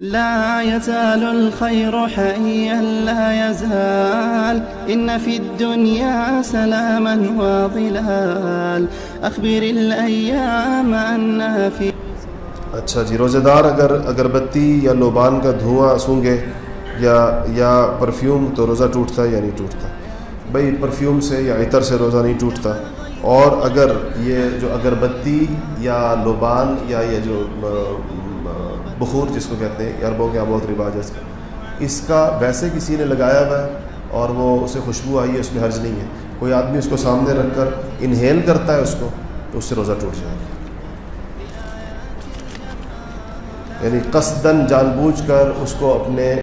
لا يزال الخير حيا لا يزال. إن في الدنيا سلاما وظلال. أخبر الأيام أنها في اچھا جی روزہ دار اگر اگربتی یا لوبان کا دھواں سونگے یا یا پرفیوم تو روزہ ٹوٹتا ہے یا نہیں ٹوٹتا؟ بھائی پرفیوم سے یا عطر سے روزہ نہیں ٹوٹتا۔ اور اگر یہ جو اگربتی یا لوبان یا یہ جو بخور جس کو کہتے ہیں، عربوں کے یہاں بہت رواج ہے اس کا۔ اس کا ویسے کسی نے لگایا ہوا ہے اور وہ اسے خوشبو آئی ہے، اس میں حرج نہیں ہے۔ کوئی آدمی اس کو سامنے رکھ کر انہیل کرتا ہے اس کو، تو اس سے روزہ ٹوٹ جائے گا۔ یعنی قصدن جان بوجھ کر اس کو اپنے